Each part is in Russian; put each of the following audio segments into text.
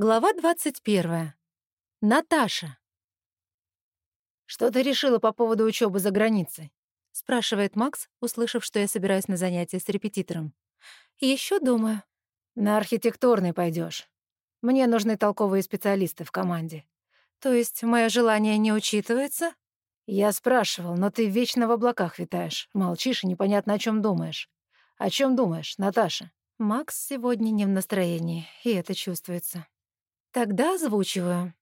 Глава 21. Наташа. «Что ты решила по поводу учебы за границей?» — спрашивает Макс, услышав, что я собираюсь на занятия с репетитором. Еще думаю. «На архитектурный пойдешь. Мне нужны толковые специалисты в команде». «То есть мое желание не учитывается?» «Я спрашивал, но ты вечно в облаках витаешь, молчишь и непонятно о чем думаешь. О чем думаешь, Наташа?» Макс сегодня не в настроении, и это чувствуется. Тогда озвучиваю.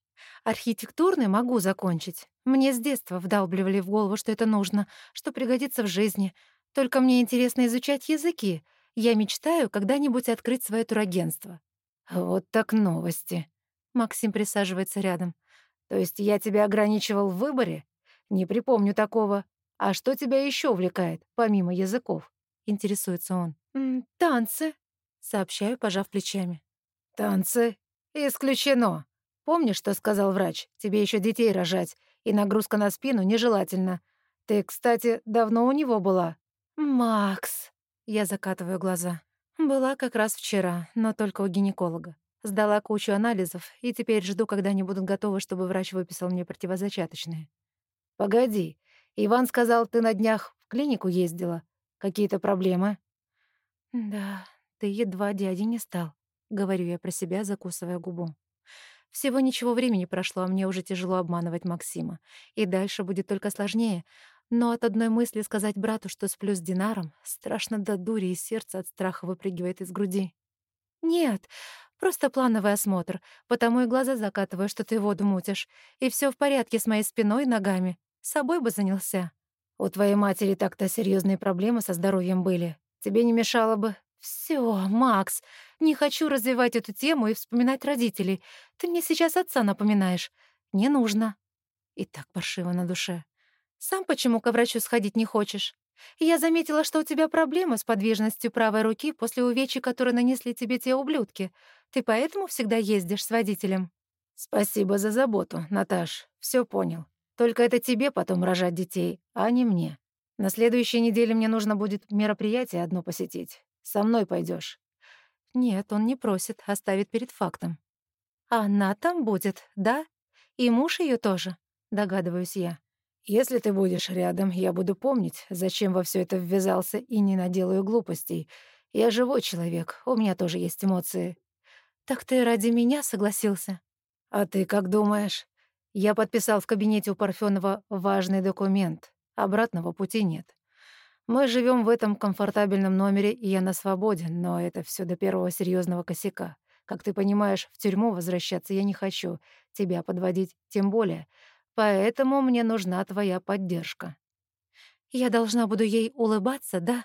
Архитектурный могу закончить. Мне с детства вдалбливали в голову, что это нужно, что пригодится в жизни. Только мне интересно изучать языки. Я мечтаю когда-нибудь открыть свое турагентство. Вот так новости. Максим присаживается рядом. То есть я тебя ограничивал в выборе? Не припомню такого. А что тебя еще увлекает, помимо языков? Интересуется он. «М -м, танцы, сообщаю, пожав плечами. Танцы «Исключено. Помнишь, что сказал врач? Тебе еще детей рожать, и нагрузка на спину нежелательна. Ты, кстати, давно у него была?» «Макс!» — я закатываю глаза. «Была как раз вчера, но только у гинеколога. Сдала кучу анализов, и теперь жду, когда они будут готовы, чтобы врач выписал мне противозачаточные». «Погоди. Иван сказал, ты на днях в клинику ездила. Какие-то проблемы?» «Да, ты едва дяди не стал», — говорю я про себя, закусывая губу. Всего ничего времени прошло, а мне уже тяжело обманывать Максима. И дальше будет только сложнее. Но от одной мысли сказать брату, что сплю с Динаром, страшно до дури, и сердце от страха выпрыгивает из груди. «Нет, просто плановый осмотр, потому и глаза закатываю, что ты воду мутишь. И все в порядке с моей спиной и ногами. С собой бы занялся». «У твоей матери так-то серьезные проблемы со здоровьем были. Тебе не мешало бы...» Все, Макс, не хочу развивать эту тему и вспоминать родителей. Ты мне сейчас отца напоминаешь. Не нужно. И так паршиво на душе. Сам почему к врачу сходить не хочешь? Я заметила, что у тебя проблемы с подвижностью правой руки после увечий, которые нанесли тебе те ублюдки. Ты поэтому всегда ездишь с водителем? Спасибо за заботу, Наташ. Все понял. Только это тебе потом рожать детей, а не мне. На следующей неделе мне нужно будет мероприятие одно посетить. Со мной пойдешь. Нет, он не просит, оставит перед фактом. Она там будет, да? И муж ее тоже, догадываюсь я. Если ты будешь рядом, я буду помнить, зачем во все это ввязался и не наделаю глупостей. Я живой человек, у меня тоже есть эмоции. Так ты ради меня согласился? А ты как думаешь? Я подписал в кабинете у Парфёнова важный документ. Обратного пути нет. Мы живем в этом комфортабельном номере, и я на свободе, но это все до первого серьезного косяка. Как ты понимаешь, в тюрьму возвращаться я не хочу, тебя подводить тем более. Поэтому мне нужна твоя поддержка. Я должна буду ей улыбаться, да?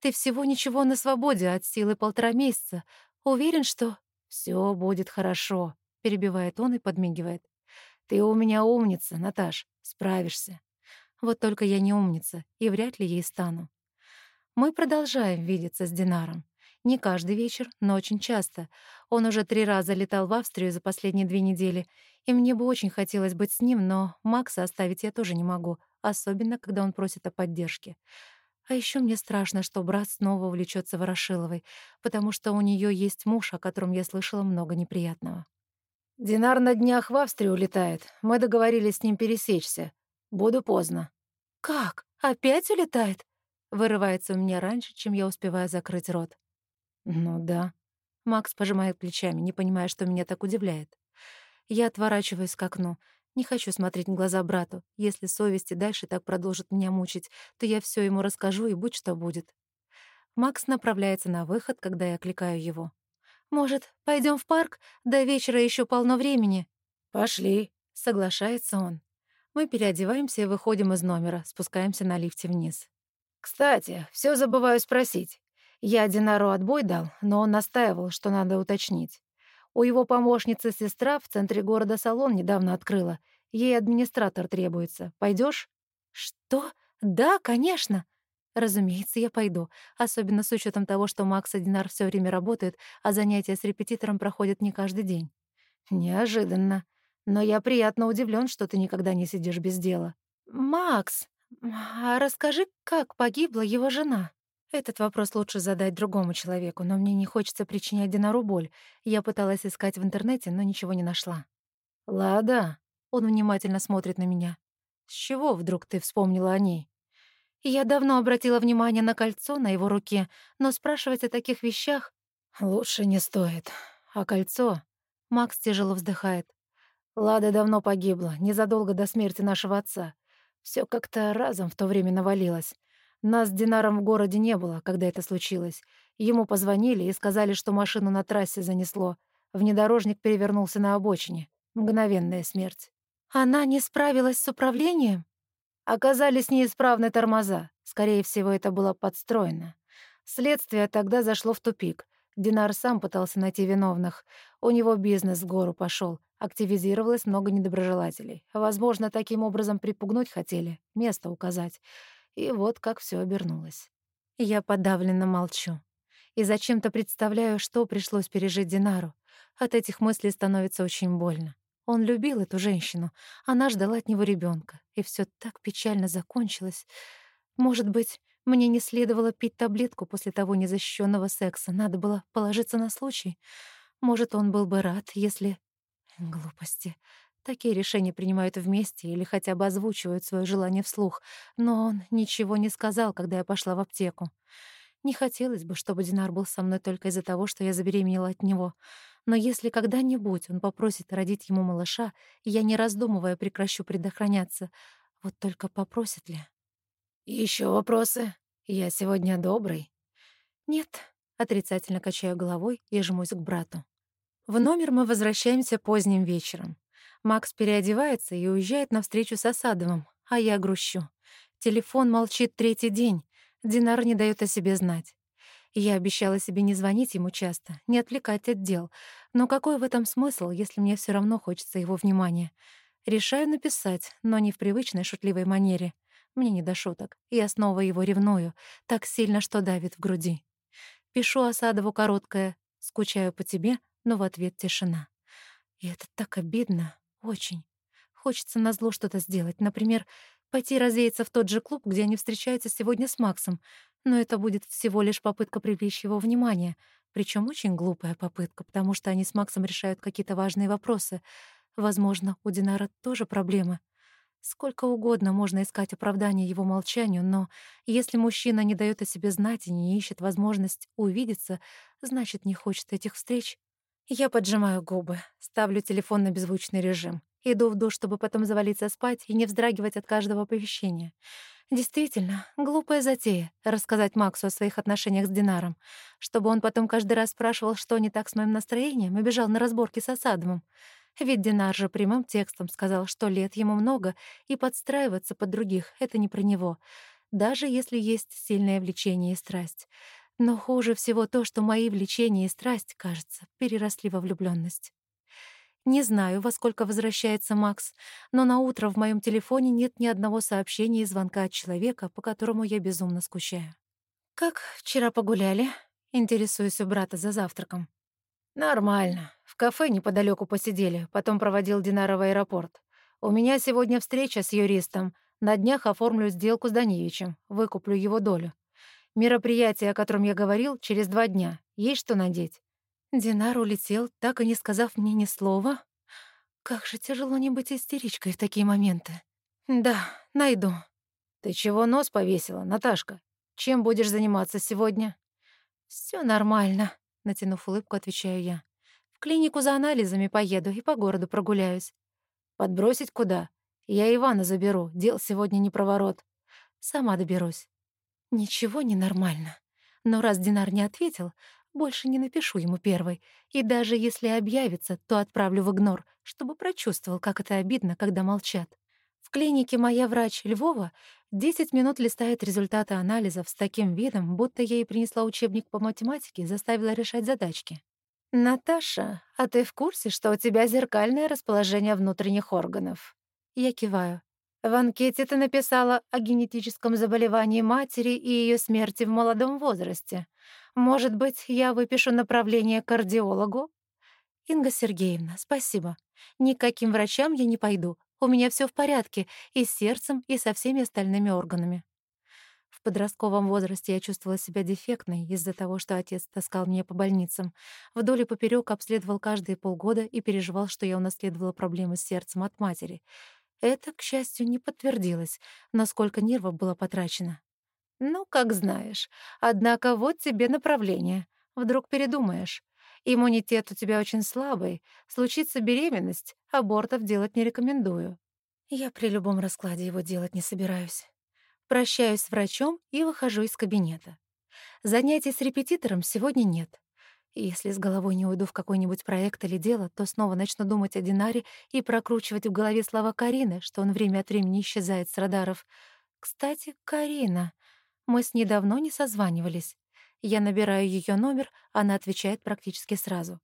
Ты всего ничего на свободе от силы полтора месяца. Уверен, что все будет хорошо, перебивает он и подмигивает. Ты у меня умница, Наташ, справишься. Вот только я не умница и вряд ли ей стану. Мы продолжаем видеться с Динаром. Не каждый вечер, но очень часто. Он уже три раза летал в Австрию за последние две недели, и мне бы очень хотелось быть с ним, но Макса оставить я тоже не могу, особенно когда он просит о поддержке. А еще мне страшно, что брат снова увлечется Ворошиловой, потому что у нее есть муж, о котором я слышала много неприятного. «Динар на днях в Австрию улетает. Мы договорились с ним пересечься. Буду поздно». «Как? Опять улетает?» Вырывается у меня раньше, чем я успеваю закрыть рот. «Ну да». Макс пожимает плечами, не понимая, что меня так удивляет. Я отворачиваюсь к окну. Не хочу смотреть в глаза брату. Если совесть и дальше так продолжит меня мучить, то я все ему расскажу, и будь что будет. Макс направляется на выход, когда я окликаю его. «Может, пойдем в парк? До вечера еще полно времени». «Пошли», — соглашается он. Мы переодеваемся и выходим из номера, спускаемся на лифте вниз. «Кстати, все забываю спросить. Я Динару отбой дал, но он настаивал, что надо уточнить. У его помощницы сестра в центре города салон недавно открыла. Ей администратор требуется. Пойдешь? «Что? Да, конечно!» Разумеется, я пойду, особенно с учетом того, что Макс и Динар все время работают, а занятия с репетитором проходят не каждый день. Неожиданно. Но я приятно удивлен, что ты никогда не сидишь без дела. Макс, а расскажи, как погибла его жена? Этот вопрос лучше задать другому человеку, но мне не хочется причинять Динару боль. Я пыталась искать в интернете, но ничего не нашла. «Лада», — он внимательно смотрит на меня. «С чего вдруг ты вспомнила о ней?» Я давно обратила внимание на кольцо на его руке, но спрашивать о таких вещах... Лучше не стоит. А кольцо... Макс тяжело вздыхает. Лада давно погибла, незадолго до смерти нашего отца. Все как-то разом в то время навалилось. Нас с Динаром в городе не было, когда это случилось. Ему позвонили и сказали, что машину на трассе занесло. Внедорожник перевернулся на обочине. Мгновенная смерть. Она не справилась с управлением? Оказались неисправны тормоза. Скорее всего, это было подстроено. Следствие тогда зашло в тупик. Динар сам пытался найти виновных. У него бизнес в гору пошел. Активизировалось много недоброжелателей. Возможно, таким образом припугнуть хотели, место указать. И вот как все обернулось. Я подавленно молчу. И зачем-то представляю, что пришлось пережить Динару. От этих мыслей становится очень больно. Он любил эту женщину, она ждала от него ребенка, и все так печально закончилось. Может быть, мне не следовало пить таблетку после того незащищенного секса, надо было положиться на случай. Может, он был бы рад, если... Глупости. Такие решения принимают вместе или хотя бы озвучивают свое желание вслух, но он ничего не сказал, когда я пошла в аптеку. Не хотелось бы, чтобы Динар был со мной только из-за того, что я забеременела от него. Но если когда-нибудь он попросит родить ему малыша, я, не раздумывая, прекращу предохраняться. Вот только попросит ли? Еще вопросы? Я сегодня добрый?» «Нет», — отрицательно качаю головой и жмусь к брату. В номер мы возвращаемся поздним вечером. Макс переодевается и уезжает на встречу с Осадовым, а я грущу. Телефон молчит третий день. Динар не дает о себе знать. Я обещала себе не звонить ему часто, не отвлекать от дел. Но какой в этом смысл, если мне все равно хочется его внимания? Решаю написать, но не в привычной шутливой манере. Мне не до шуток. Я снова его ревную, так сильно, что давит в груди. Пишу Осадову короткое «Скучаю по тебе», но в ответ тишина. И это так обидно. Очень. Хочется назло что-то сделать. Например, пойти развеяться в тот же клуб, где они встречаются сегодня с Максом. Но это будет всего лишь попытка привлечь его внимание. Причем очень глупая попытка, потому что они с Максом решают какие-то важные вопросы. Возможно, у Динара тоже проблемы. Сколько угодно можно искать оправдание его молчанию, но если мужчина не дает о себе знать и не ищет возможность увидеться, значит, не хочет этих встреч. Я поджимаю губы, ставлю телефон на беззвучный режим. Иду в душ, чтобы потом завалиться спать и не вздрагивать от каждого оповещения. Действительно, глупая затея — рассказать Максу о своих отношениях с Динаром, чтобы он потом каждый раз спрашивал, что не так с моим настроением, и бежал на разборки с Осадовым. Ведь Динар же прямым текстом сказал, что лет ему много, и подстраиваться под других — это не про него, даже если есть сильное влечение и страсть. Но хуже всего то, что мои влечения и страсть, кажется, переросли во влюблённость. Не знаю, во сколько возвращается Макс, но на утро в моем телефоне нет ни одного сообщения и звонка от человека, по которому я безумно скучаю. «Как вчера погуляли?» — интересуюсь у брата за завтраком. «Нормально. В кафе неподалеку посидели, потом проводил Динара в аэропорт. У меня сегодня встреча с юристом. На днях оформлю сделку с Даневичем, выкуплю его долю. Мероприятие, о котором я говорил, через два дня. Есть что надеть?» Динар улетел, так и не сказав мне ни слова. Как же тяжело не быть истеричкой в такие моменты. Да, найду. Ты чего нос повесила, Наташка? Чем будешь заниматься сегодня? Все нормально, натянув улыбку, отвечаю я. В клинику за анализами поеду и по городу прогуляюсь. Подбросить куда? Я Ивана заберу, дел сегодня не проворот. Сама доберусь. Ничего не нормально. Но раз Динар не ответил, больше не напишу ему первой. И даже если объявится, то отправлю в игнор, чтобы прочувствовал, как это обидно, когда молчат. В клинике моя врач Львова 10 минут листает результаты анализов с таким видом, будто ей принесла учебник по математике и заставила решать задачки. «Наташа, а ты в курсе, что у тебя зеркальное расположение внутренних органов?» Я киваю. В анкете ты написала о генетическом заболевании матери и ее смерти в молодом возрасте. Может быть, я выпишу направление кардиологу? Инга Сергеевна, спасибо. Никаким врачам я не пойду. У меня все в порядке и с сердцем, и со всеми остальными органами. В подростковом возрасте я чувствовала себя дефектной из-за того, что отец таскал меня по больницам. Вдоль и поперёк обследовал каждые полгода и переживал, что я унаследовала проблемы с сердцем от матери. Это, к счастью, не подтвердилось, насколько нервов было потрачено. «Ну, как знаешь. Однако вот тебе направление. Вдруг передумаешь. Иммунитет у тебя очень слабый. Случится беременность, абортов делать не рекомендую». Я при любом раскладе его делать не собираюсь. Прощаюсь с врачом и выхожу из кабинета. Занятий с репетитором сегодня нет. Если с головой не уйду в какой-нибудь проект или дело, то снова начну думать о Динаре и прокручивать в голове слова Карины, что он время от времени исчезает с радаров. Кстати, Карина. Мы с ней давно не созванивались. Я набираю ее номер, она отвечает практически сразу.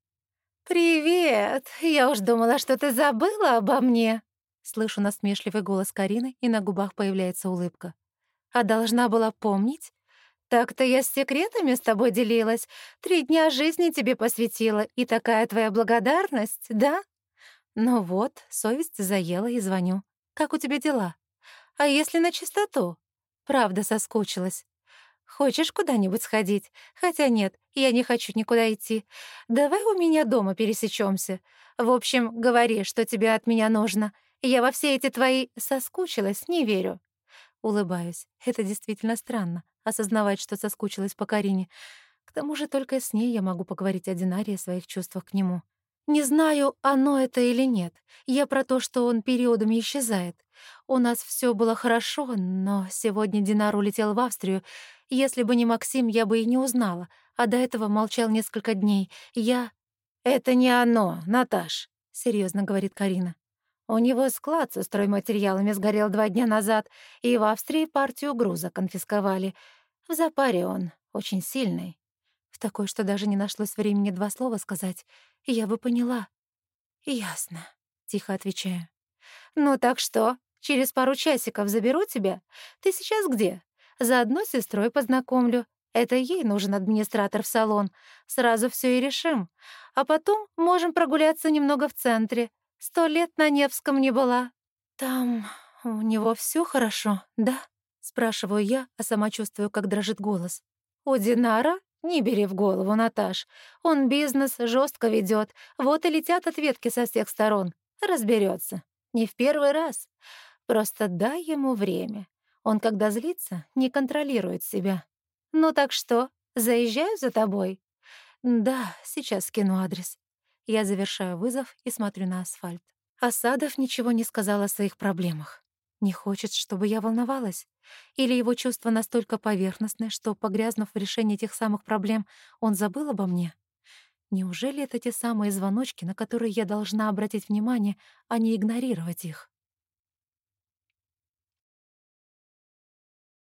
«Привет! Я уж думала, что ты забыла обо мне!» Слышу насмешливый голос Карины, и на губах появляется улыбка. А должна была помнить? Так-то я с секретами с тобой делилась. Три дня жизни тебе посвятила, и такая твоя благодарность, да? Ну вот, совесть заела и звоню. Как у тебя дела? А если на чистоту? Правда соскучилась. Хочешь куда-нибудь сходить? Хотя нет, я не хочу никуда идти. Давай у меня дома пересечемся. В общем, говори, что тебе от меня нужно. Я во все эти твои «соскучилась» не верю. Улыбаюсь. Это действительно странно — осознавать, что соскучилась по Карине. К тому же только с ней я могу поговорить о Динаре о своих чувствах к нему. Не знаю, оно это или нет. Я про то, что он периодами исчезает. У нас все было хорошо, но сегодня Динар улетел в Австрию. Если бы не Максим, я бы и не узнала. А до этого молчал несколько дней. Я... «Это не оно, Наташ», — серьезно говорит Карина. У него склад со стройматериалами сгорел два дня назад, и в Австрии партию груза конфисковали. В запаре он очень сильный. В такой, что даже не нашлось времени два слова сказать. Я бы поняла. «Ясно», — тихо отвечаю. «Ну так что, через пару часиков заберу тебя? Ты сейчас где? Заодно с сестрой познакомлю. Это ей нужен администратор в салон. Сразу все и решим. А потом можем прогуляться немного в центре. Сто лет на Невском не была. Там у него все хорошо, да? Спрашиваю я, а сама чувствую, как дрожит голос. У Динара? Не бери в голову, Наташ. Он бизнес жестко ведет, вот и летят ответки со всех сторон. Разберется. Не в первый раз. Просто дай ему время. Он, когда злится, не контролирует себя. Ну так что, заезжаю за тобой? Да, сейчас скину адрес. Я завершаю вызов и смотрю на асфальт. Асадов ничего не сказал о своих проблемах. Не хочет, чтобы я волновалась? Или его чувства настолько поверхностны, что, погрязнув в решении этих самых проблем, он забыл обо мне? Неужели это те самые звоночки, на которые я должна обратить внимание, а не игнорировать их?